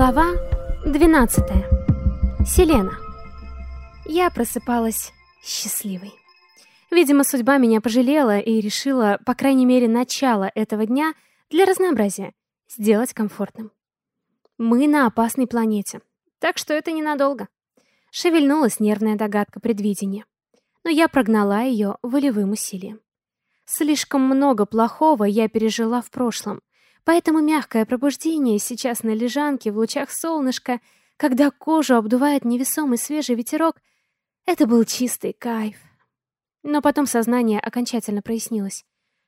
Глава 12. Селена. Я просыпалась счастливой. Видимо, судьба меня пожалела и решила, по крайней мере, начало этого дня для разнообразия сделать комфортным. Мы на опасной планете, так что это ненадолго. Шевельнулась нервная догадка предвидения. Но я прогнала ее волевым усилием. Слишком много плохого я пережила в прошлом, Поэтому мягкое пробуждение сейчас на лежанке в лучах солнышка, когда кожу обдувает невесомый свежий ветерок, это был чистый кайф. Но потом сознание окончательно прояснилось.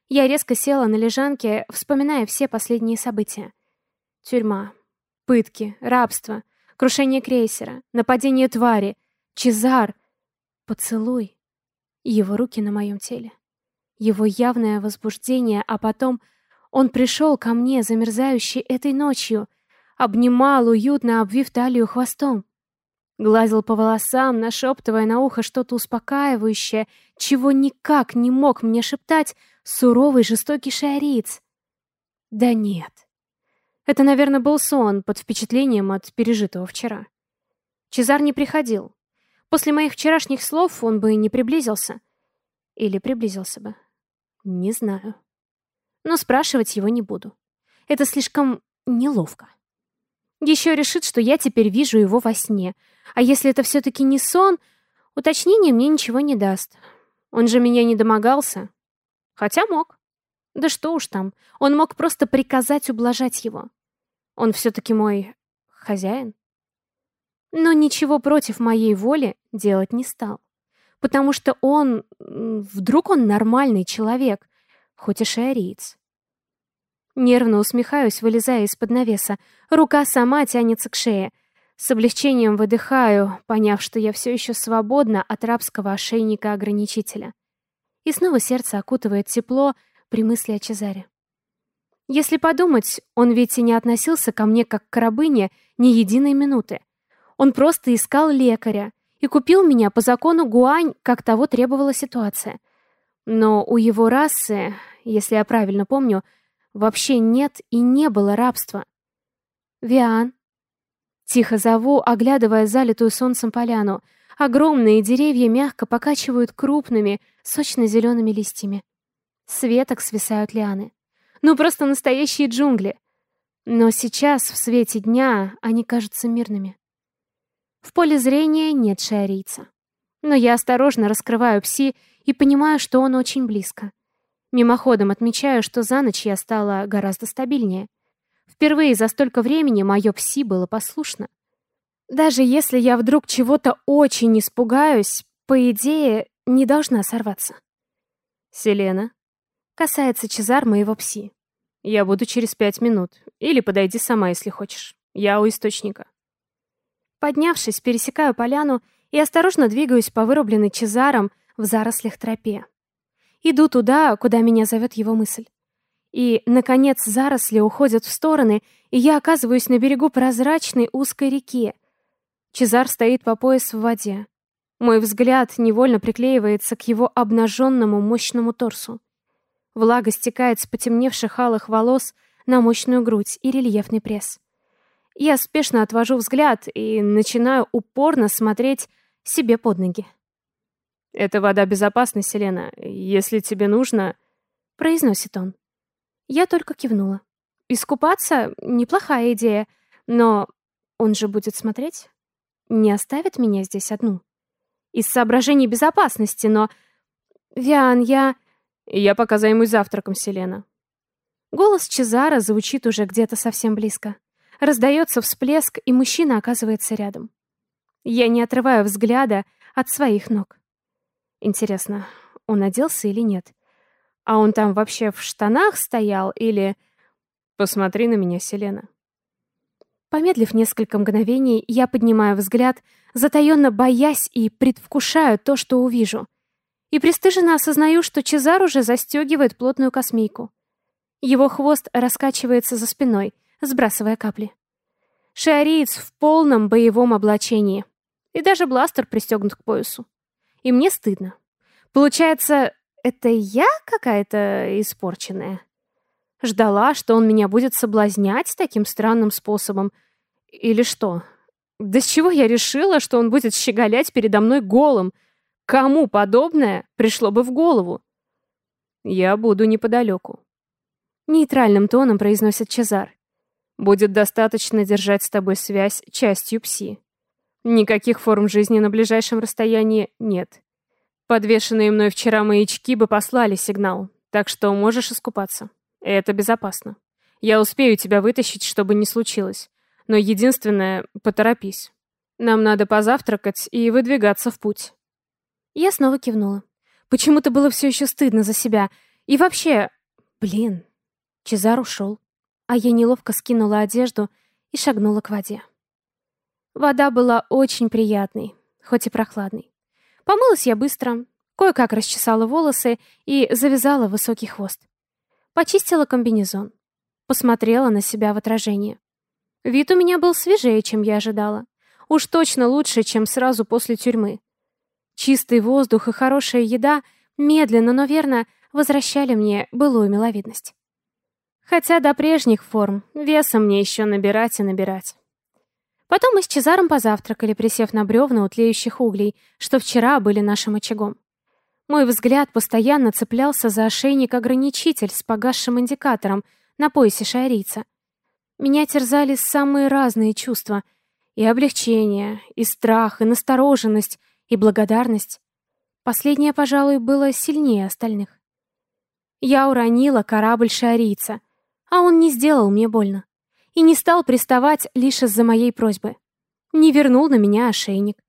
Я резко села на лежанке, вспоминая все последние события. Тюрьма, пытки, рабство, крушение крейсера, нападение твари, Чезар, поцелуй, его руки на моем теле, его явное возбуждение, а потом — он пришел ко мне, замерзающий этой ночью, обнимал, уютно обвив талию хвостом. Гладил по волосам, нашептывая на ухо что-то успокаивающее, чего никак не мог мне шептать суровый жестокий шариц. Да нет. Это, наверное, был сон под впечатлением от пережитого вчера. Чезар не приходил. После моих вчерашних слов он бы не приблизился. Или приблизился бы. Не знаю но спрашивать его не буду. Это слишком неловко. Еще решит, что я теперь вижу его во сне. А если это все-таки не сон, уточнение мне ничего не даст. Он же меня не домогался. Хотя мог. Да что уж там, он мог просто приказать ублажать его. Он все-таки мой хозяин. Но ничего против моей воли делать не стал. Потому что он... Вдруг он нормальный человек, хоть и шиариец. Нервно усмехаюсь, вылезая из-под навеса. Рука сама тянется к шее. С облегчением выдыхаю, поняв, что я все еще свободна от рабского ошейника-ограничителя. И снова сердце окутывает тепло при мысли о Чезаре. Если подумать, он ведь и не относился ко мне как к рабыне ни единой минуты. Он просто искал лекаря и купил меня по закону Гуань, как того требовала ситуация. Но у его расы, если я правильно помню, вообще нет и не было рабства. Виан. Тихо зову, оглядывая залитую солнцем поляну. Огромные деревья мягко покачивают крупными, сочно-зелеными листьями. С веток свисают лианы. Ну, просто настоящие джунгли. Но сейчас, в свете дня, они кажутся мирными. В поле зрения нет шиарийца. Но я осторожно раскрываю пси и понимаю, что он очень близко. Мимоходом отмечаю, что за ночь я стала гораздо стабильнее. Впервые за столько времени мое пси было послушно. Даже если я вдруг чего-то очень испугаюсь, по идее, не должна сорваться. Селена. Касается Чезар моего пси. Я буду через пять минут. Или подойди сама, если хочешь. Я у источника. Поднявшись, пересекаю поляну и осторожно двигаюсь по вырубленной Чезаром в зарослях тропе. Иду туда, куда меня зовет его мысль. И, наконец, заросли уходят в стороны, и я оказываюсь на берегу прозрачной узкой реки. Чезар стоит по пояс в воде. Мой взгляд невольно приклеивается к его обнаженному мощному торсу. Влага стекает с потемневших алых волос на мощную грудь и рельефный пресс. Я спешно отвожу взгляд и начинаю упорно смотреть себе под ноги. «Это вода безопасна, Селена. Если тебе нужно...» — произносит он. Я только кивнула. Искупаться — неплохая идея, но он же будет смотреть. Не оставит меня здесь одну. Из соображений безопасности, но... Виан, я... Я пока займусь завтраком, Селена. Голос Чезара звучит уже где-то совсем близко. Раздается всплеск, и мужчина оказывается рядом. Я не отрываю взгляда от своих ног. Интересно, он оделся или нет? А он там вообще в штанах стоял или... Посмотри на меня, Селена. Помедлив несколько мгновений, я поднимаю взгляд, затаенно боясь и предвкушаю то, что увижу. И пристыженно осознаю, что Чезар уже застегивает плотную космейку. Его хвост раскачивается за спиной, сбрасывая капли. Шиариец в полном боевом облачении. И даже бластер пристегнут к поясу и мне стыдно. Получается, это я какая-то испорченная? Ждала, что он меня будет соблазнять таким странным способом. Или что? Да с чего я решила, что он будет щеголять передо мной голым? Кому подобное пришло бы в голову? Я буду неподалеку. Нейтральным тоном произносит Чезар. Будет достаточно держать с тобой связь частью пси. Никаких форм жизни на ближайшем расстоянии нет. Подвешенные мной вчера маячки бы послали сигнал, так что можешь искупаться. Это безопасно. Я успею тебя вытащить, чтобы не случилось. Но единственное, поторопись. Нам надо позавтракать и выдвигаться в путь. Я снова кивнула. Почему-то было все еще стыдно за себя. И вообще... Блин, Чезар ушел. А я неловко скинула одежду и шагнула к воде. Вода была очень приятной, хоть и прохладной. Помылась я быстро, кое-как расчесала волосы и завязала высокий хвост. Почистила комбинезон. Посмотрела на себя в отражение. Вид у меня был свежее, чем я ожидала. Уж точно лучше, чем сразу после тюрьмы. Чистый воздух и хорошая еда медленно, но верно возвращали мне былую миловидность. Хотя до прежних форм веса мне еще набирать и набирать. Потом мы с Чезаром позавтракали, присев на бревна у тлеющих углей, что вчера были нашим очагом. Мой взгляд постоянно цеплялся за ошейник-ограничитель с погасшим индикатором на поясе шайрица. Меня терзали самые разные чувства. И облегчение, и страх, и настороженность, и благодарность. Последнее, пожалуй, было сильнее остальных. Я уронила корабль шарийца, а он не сделал мне больно. И не стал приставать лишь из-за моей просьбы. Не вернул на меня ошейник.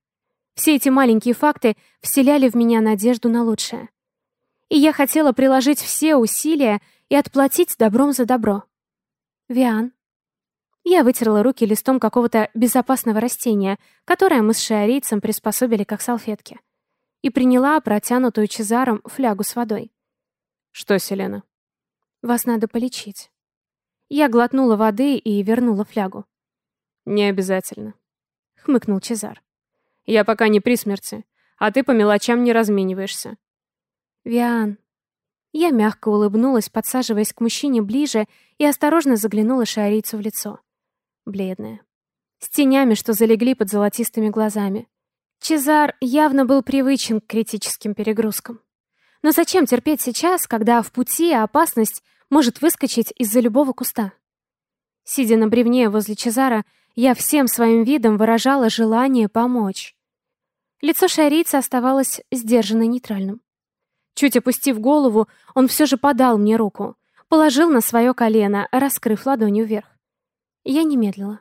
Все эти маленькие факты вселяли в меня надежду на лучшее. И я хотела приложить все усилия и отплатить добром за добро. Виан. Я вытерла руки листом какого-то безопасного растения, которое мы с шиарийцем приспособили как салфетки, и приняла протянутую Чезаром флягу с водой. «Что, Селена?» «Вас надо полечить». Я глотнула воды и вернула флягу. «Не обязательно», — хмыкнул Чезар. «Я пока не при смерти, а ты по мелочам не размениваешься». «Виан». Я мягко улыбнулась, подсаживаясь к мужчине ближе и осторожно заглянула шиарийцу в лицо бледная, с тенями, что залегли под золотистыми глазами. Чезар явно был привычен к критическим перегрузкам. Но зачем терпеть сейчас, когда в пути опасность может выскочить из-за любого куста? Сидя на бревне возле Чезара, я всем своим видом выражала желание помочь. Лицо шарийца оставалось сдержанно нейтральным. Чуть опустив голову, он все же подал мне руку, положил на свое колено, раскрыв ладонью вверх. Я не медлила.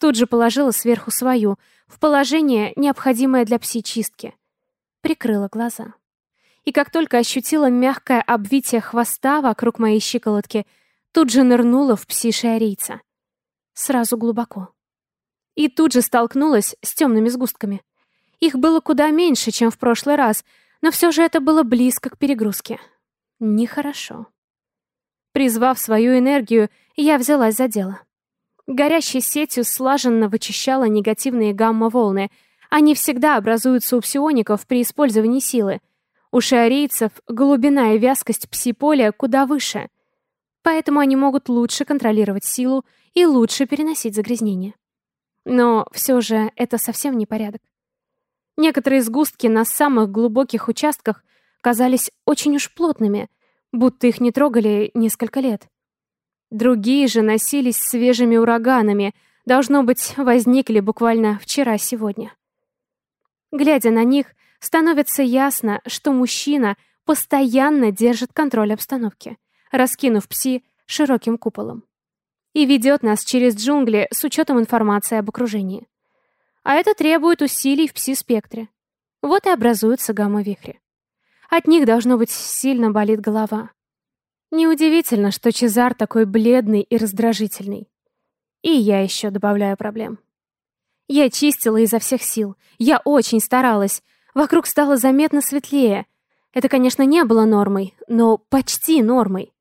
Тут же положила сверху свою, в положение, необходимое для пси-чистки. Прикрыла глаза. И как только ощутила мягкое обвитие хвоста вокруг моей щиколотки, тут же нырнула в пси-шиарийца. Сразу глубоко. И тут же столкнулась с темными сгустками. Их было куда меньше, чем в прошлый раз, но все же это было близко к перегрузке. Нехорошо. Призвав свою энергию, я взялась за дело. Горящей сетью слаженно вычищала негативные гамма-волны. Они всегда образуются у псиоников при использовании силы. У шиарийцев глубина и вязкость пси-поля куда выше. Поэтому они могут лучше контролировать силу и лучше переносить загрязнения. Но все же это совсем не порядок. Некоторые сгустки на самых глубоких участках казались очень уж плотными, будто их не трогали несколько лет. Другие же носились свежими ураганами, должно быть, возникли буквально вчера-сегодня. Глядя на них, становится ясно, что мужчина постоянно держит контроль обстановки, раскинув пси широким куполом. И ведет нас через джунгли с учетом информации об окружении. А это требует усилий в пси-спектре. Вот и образуются гамма-вихри. От них, должно быть, сильно болит голова. Неудивительно, что Чезар такой бледный и раздражительный. И я еще добавляю проблем. Я чистила изо всех сил. Я очень старалась. Вокруг стало заметно светлее. Это, конечно, не было нормой, но почти нормой.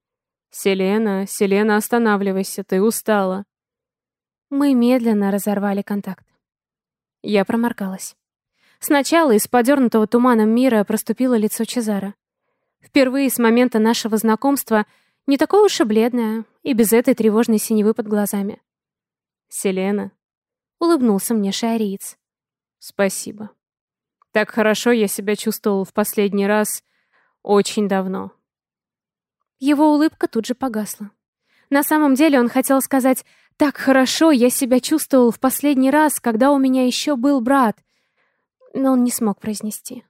«Селена, Селена, останавливайся, ты устала». Мы медленно разорвали контакт. Я проморгалась. Сначала из подернутого туманом мира проступило лицо Чезара. Впервые с момента нашего знакомства не такое уж и бледное, и без этой тревожной синевы под глазами. «Селена». Улыбнулся мне шариец. Спасибо. Так хорошо я себя чувствовал в последний раз очень давно. Его улыбка тут же погасла. На самом деле он хотел сказать «Так хорошо я себя чувствовал в последний раз, когда у меня еще был брат», но он не смог произнести.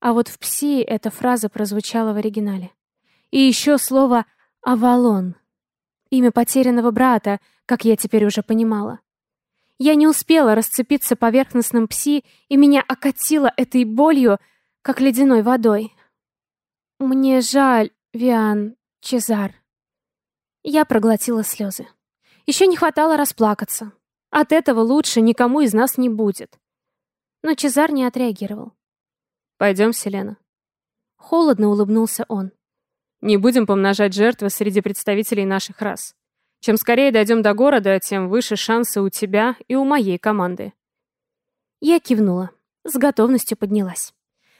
А вот в «Пси» эта фраза прозвучала в оригинале. И еще слово «Авалон». Имя потерянного брата, как я теперь уже понимала. Я не успела расцепиться поверхностным пси, и меня окатило этой болью, как ледяной водой. Мне жаль, Виан, Чезар. Я проглотила слезы. Еще не хватало расплакаться. От этого лучше никому из нас не будет. Но Чезар не отреагировал. «Пойдем, Селена». Холодно улыбнулся он. «Не будем помножать жертвы среди представителей наших рас. Чем скорее дойдем до города, тем выше шансы у тебя и у моей команды». Я кивнула, с готовностью поднялась.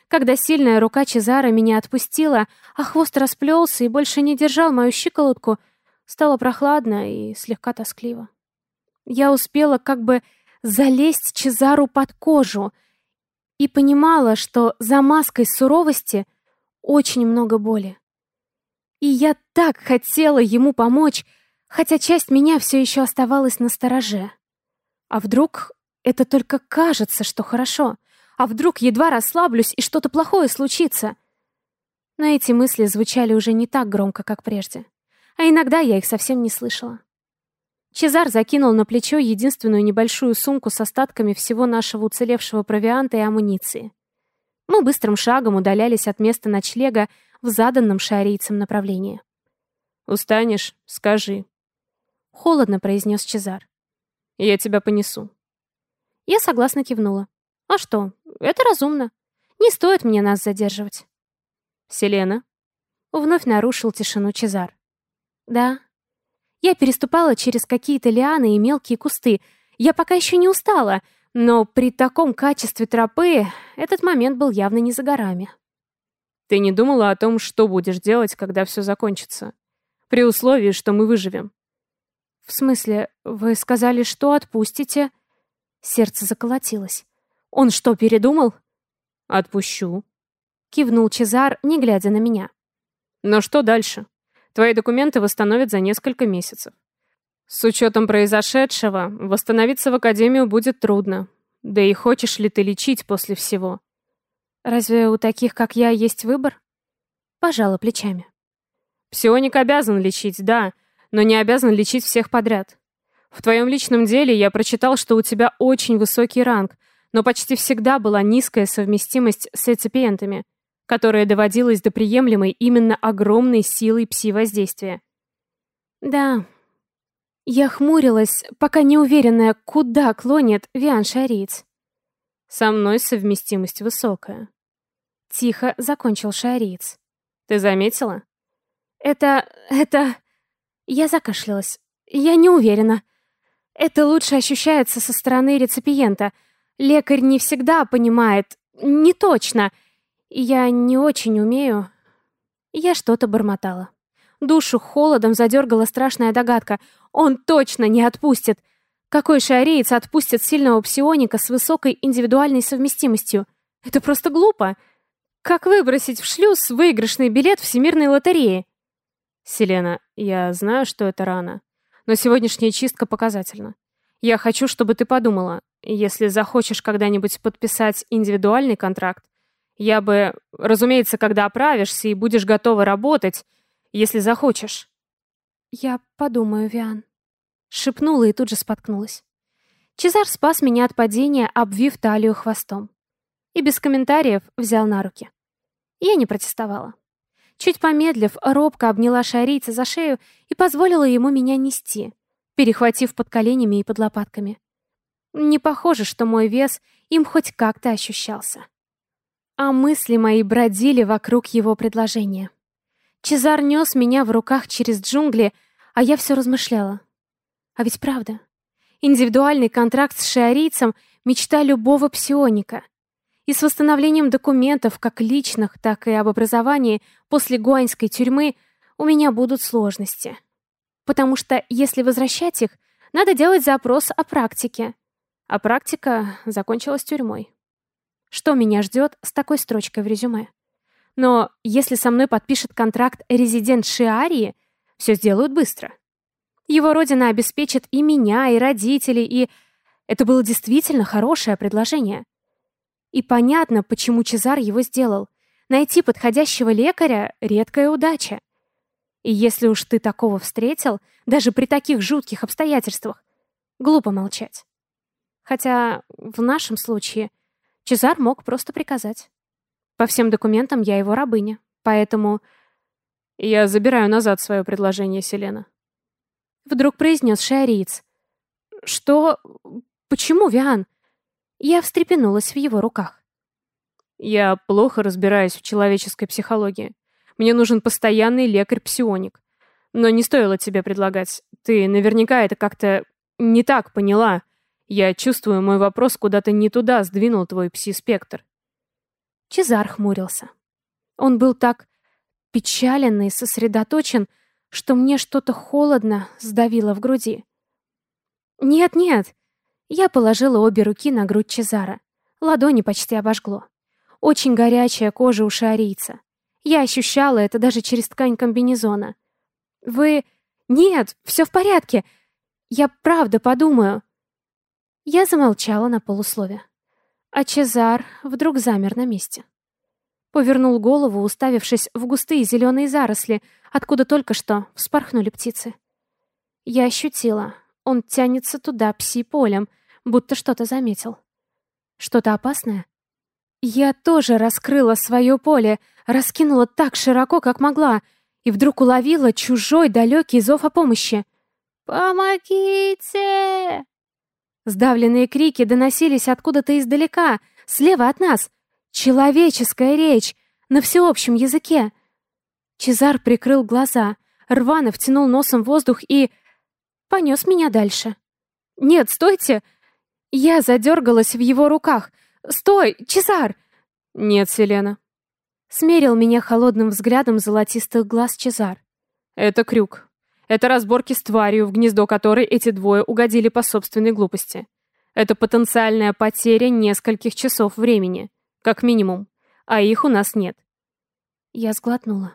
Когда сильная рука Чезара меня отпустила, а хвост расплелся и больше не держал мою щиколотку, стало прохладно и слегка тоскливо. Я успела как бы залезть Чезару под кожу и понимала, что за маской суровости очень много боли. И я так хотела ему помочь, хотя часть меня все еще оставалась на стороже. А вдруг это только кажется, что хорошо? А вдруг едва расслаблюсь и что-то плохое случится? Но эти мысли звучали уже не так громко, как прежде. А иногда я их совсем не слышала. Чезар закинул на плечо единственную небольшую сумку с остатками всего нашего уцелевшего провианта и амуниции. Мы быстрым шагом удалялись от места ночлега в заданном шарийцем направлении. «Устанешь? Скажи», — холодно произнес Чезар. «Я тебя понесу». Я согласно кивнула. «А что? Это разумно. Не стоит мне нас задерживать». «Селена?» Вновь нарушил тишину Чезар. «Да». Я переступала через какие-то лианы и мелкие кусты. Я пока еще не устала, но при таком качестве тропы этот момент был явно не за горами. «Ты не думала о том, что будешь делать, когда все закончится? При условии, что мы выживем?» «В смысле, вы сказали, что отпустите?» Сердце заколотилось. «Он что, передумал?» «Отпущу», — кивнул Чезар, не глядя на меня. «Но что дальше? Твои документы восстановят за несколько месяцев. С учетом произошедшего, восстановиться в Академию будет трудно. Да и хочешь ли ты лечить после всего?» «Разве у таких, как я, есть выбор?» Пожала плечами. «Псионик обязан лечить, да, но не обязан лечить всех подряд. В твоем личном деле я прочитал, что у тебя очень высокий ранг, но почти всегда была низкая совместимость с реципиентами, которая доводилась до приемлемой именно огромной силой пси-воздействия. Да, я хмурилась, пока не уверенная, куда клонит Виан Шариц. Со мной совместимость высокая. Тихо закончил Шариц. Ты заметила? Это... это... Я закашлялась. Я не уверена. Это лучше ощущается со стороны реципиента. Лекарь не всегда понимает. Не точно. Я не очень умею. Я что-то бормотала. Душу холодом задергала страшная догадка. Он точно не отпустит. Какой шареец отпустит сильного псионика с высокой индивидуальной совместимостью? Это просто глупо. Как выбросить в шлюз выигрышный билет всемирной лотереи? Селена, я знаю, что это рано, но сегодняшняя чистка показательна. Я хочу, чтобы ты подумала, если захочешь когда-нибудь подписать индивидуальный контракт, я бы, разумеется, когда оправишься и будешь готова работать, если захочешь. Я подумаю, Виан. Шепнула и тут же споткнулась. Чезар спас меня от падения, обвив талию хвостом. И без комментариев взял на руки. Я не протестовала. Чуть помедлив, робко обняла шарийца за шею и позволила ему меня нести, перехватив под коленями и под лопатками. Не похоже, что мой вес им хоть как-то ощущался. А мысли мои бродили вокруг его предложения. Чезар нес меня в руках через джунгли, а я все размышляла. А ведь правда. Индивидуальный контракт с шиарийцем — мечта любого псионика и с восстановлением документов как личных, так и об образовании после гуаньской тюрьмы у меня будут сложности. Потому что, если возвращать их, надо делать запрос о практике. а практика закончилась тюрьмой. Что меня ждет с такой строчкой в резюме? Но если со мной подпишет контракт резидент Шиарии, все сделают быстро. Его родина обеспечит и меня, и родителей, и... Это было действительно хорошее предложение. И понятно, почему Чезар его сделал. Найти подходящего лекаря — редкая удача. И если уж ты такого встретил, даже при таких жутких обстоятельствах, глупо молчать. Хотя в нашем случае Чезар мог просто приказать. По всем документам я его рабыня, поэтому... Я забираю назад свое предложение, Селена. Вдруг произнес шиариец. Что? Почему, Виан? Я встрепенулась в его руках. Я плохо разбираюсь в человеческой психологии. Мне нужен постоянный лекарь-псионик. Но не стоило тебе предлагать. Ты наверняка это как-то не так поняла. Я чувствую, мой вопрос куда-то не туда сдвинул твой пси-спектр. Чезар хмурился. Он был так печален и сосредоточен, что мне что-то холодно сдавило в груди. «Нет-нет!» Я положила обе руки на грудь Чезара. Ладони почти обожгло. Очень горячая кожа у шиарийца. Я ощущала это даже через ткань комбинезона. «Вы...» «Нет, все в порядке. Я правда подумаю». Я замолчала на полуслове. А Чезар вдруг замер на месте. Повернул голову, уставившись в густые зеленые заросли, откуда только что вспорхнули птицы. Я ощутила, он тянется туда пси-полем, будто что-то заметил. Что-то опасное? Я тоже раскрыла свое поле, раскинула так широко, как могла, и вдруг уловила чужой далекий зов о помощи. «Помогите!» Сдавленные крики доносились откуда-то издалека, слева от нас. Человеческая речь на всеобщем языке. Чезар прикрыл глаза, рвано втянул носом воздух и... понес меня дальше. «Нет, стойте!» Я задергалась в его руках, «Стой, Чезар!» «Нет, Селена». Смерил меня холодным взглядом золотистых глаз Чезар. «Это крюк. Это разборки с тварью, в гнездо которой эти двое угодили по собственной глупости. Это потенциальная потеря нескольких часов времени, как минимум, а их у нас нет». Я сглотнула.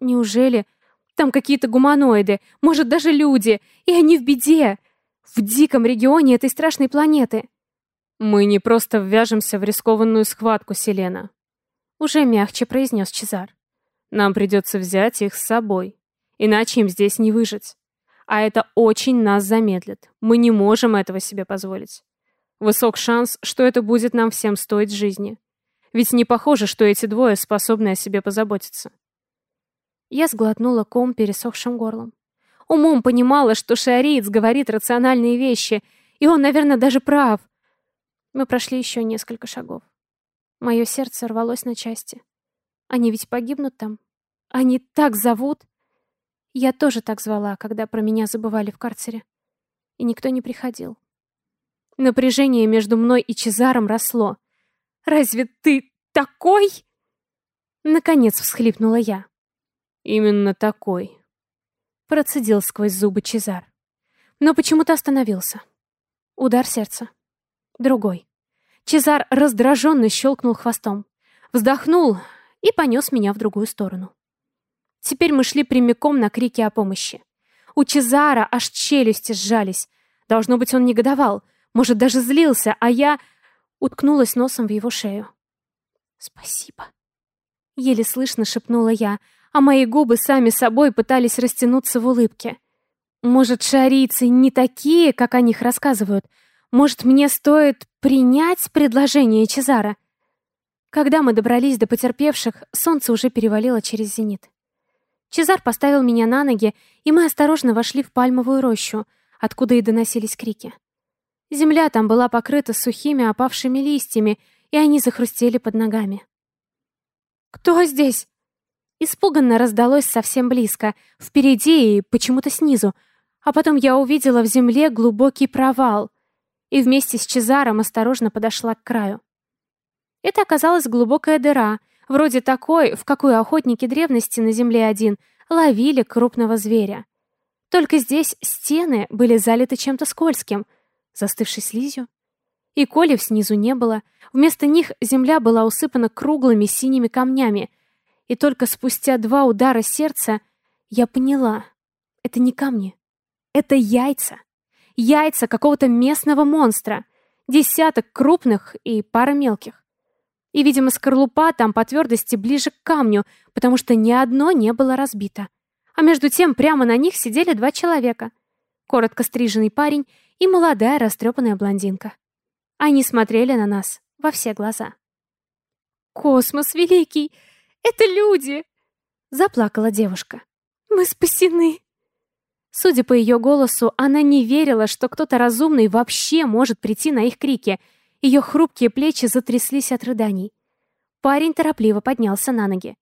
«Неужели там какие-то гуманоиды, может, даже люди, и они в беде, в диком регионе этой страшной планеты?» «Мы не просто ввяжемся в рискованную схватку, Селена», — уже мягче произнес Чезар. «Нам придется взять их с собой, иначе им здесь не выжить. А это очень нас замедлит. Мы не можем этого себе позволить. Высок шанс, что это будет нам всем стоить жизни. Ведь не похоже, что эти двое способны о себе позаботиться». Я сглотнула ком пересохшим горлом. Умом понимала, что шиариец говорит рациональные вещи, и он, наверное, даже прав — мы прошли еще несколько шагов. Мое сердце рвалось на части. Они ведь погибнут там. Они так зовут. Я тоже так звала, когда про меня забывали в карцере. И никто не приходил. Напряжение между мной и Чезаром росло. «Разве ты такой?» Наконец всхлипнула я. «Именно такой», — процедил сквозь зубы Чезар. Но почему-то остановился. Удар сердца. Другой. Чезар раздраженно щелкнул хвостом, вздохнул и понес меня в другую сторону. Теперь мы шли прямиком на крики о помощи. У Чезара аж челюсти сжались. Должно быть, он негодовал, может, даже злился, а я уткнулась носом в его шею. «Спасибо», — еле слышно шепнула я, а мои губы сами собой пытались растянуться в улыбке. Может, шарийцы не такие, как о них рассказывают, может, мне стоит принять предложение Чезара? Когда мы добрались до потерпевших, солнце уже перевалило через зенит. Чезар поставил меня на ноги, и мы осторожно вошли в пальмовую рощу, откуда и доносились крики. Земля там была покрыта сухими опавшими листьями, и они захрустели под ногами. «Кто здесь?» Испуганно раздалось совсем близко, впереди и почему-то снизу, а потом я увидела в земле глубокий провал — и вместе с Чезаром осторожно подошла к краю. Это оказалась глубокая дыра, вроде такой, в какую охотники древности на земле один ловили крупного зверя. Только здесь стены были залиты чем-то скользким, застывшей слизью. И колев снизу не было. Вместо них земля была усыпана круглыми синими камнями. И только спустя два удара сердца я поняла. Это не камни. Это яйца. Яйца какого-то местного монстра. Десяток крупных и пара мелких. И, видимо, скорлупа там по твердости ближе к камню, потому что ни одно не было разбито. А между тем прямо на них сидели два человека. Коротко стриженный парень и молодая растрепанная блондинка. Они смотрели на нас во все глаза. «Космос великий! Это люди!» Заплакала девушка. «Мы спасены!» Судя по ее голосу, она не верила, что кто-то разумный вообще может прийти на их крики. Ее хрупкие плечи затряслись от рыданий. Парень торопливо поднялся на ноги.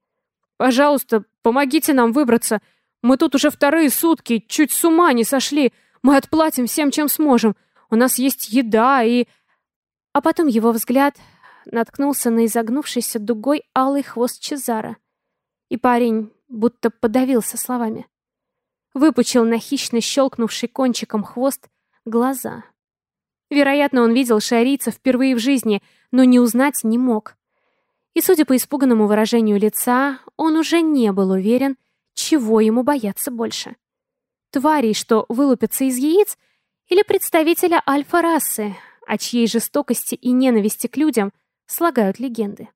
«Пожалуйста, помогите нам выбраться. Мы тут уже вторые сутки, чуть с ума не сошли. Мы отплатим всем, чем сможем. У нас есть еда и...» А потом его взгляд наткнулся на изогнувшийся дугой алый хвост Чезара. И парень будто подавился словами. Выпучил на хищно щелкнувший кончиком хвост глаза. Вероятно, он видел шарийца впервые в жизни, но не узнать не мог. И, судя по испуганному выражению лица, он уже не был уверен, чего ему бояться больше. Тварей, что вылупятся из яиц, или представителя альфа-расы, о чьей жестокости и ненависти к людям слагают легенды.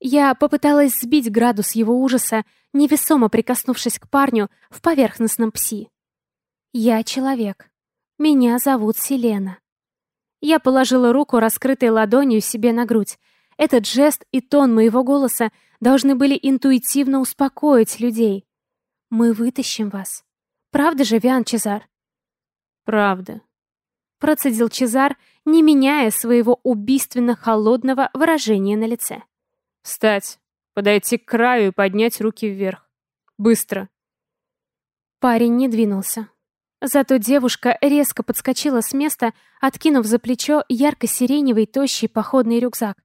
Я попыталась сбить градус его ужаса, невесомо прикоснувшись к парню в поверхностном пси. «Я человек. Меня зовут Селена». Я положила руку, раскрытой ладонью, себе на грудь. Этот жест и тон моего голоса должны были интуитивно успокоить людей. «Мы вытащим вас. Правда же, Виан Чезар?» «Правда», — процедил Чезар, не меняя своего убийственно холодного выражения на лице. «Встать, подойти к краю и поднять руки вверх. Быстро!» Парень не двинулся. Зато девушка резко подскочила с места, откинув за плечо ярко-сиреневый тощий походный рюкзак.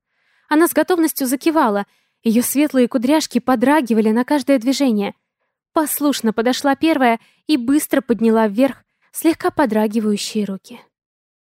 Она с готовностью закивала, ее светлые кудряшки подрагивали на каждое движение. Послушно подошла первая и быстро подняла вверх слегка подрагивающие руки.